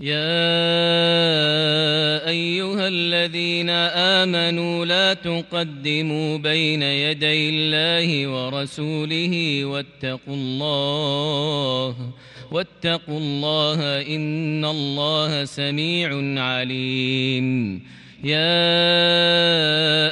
يا أيها الذين آمنوا لا تقدموا بين يدي الله ورسوله واتقوا الله واتقوا الله إن الله سميع عليم. يا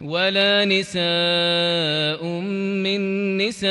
ولا نساء من نساء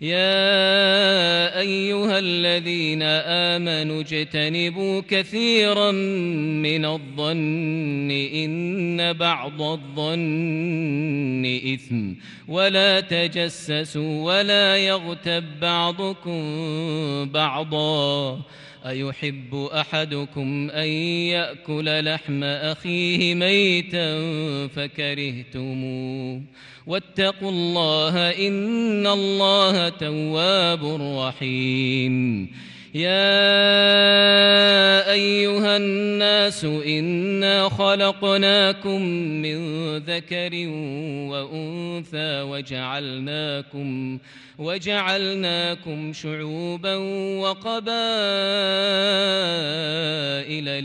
يا أيها الذين آمنوا اجتنبوا كثيرا من الظن إن بعض الظن إثم ولا تجسسوا ولا يغتب بعضكم بعضا أيحب أحدكم أن يأكل لحم أخيه ميتا فكرهتموه واتقوا الله إن الله تواب رحيم. يا أيها الناس إنا خلقناكم من ذكر وأنثى وجعلناكم وجعلناكم شعوبا وقبائل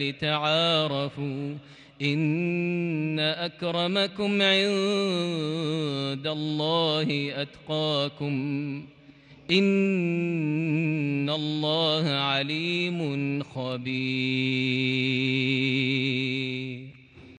لتعارفوا إن أكرمكم عند الله أتقاكم إن الله عليم خبير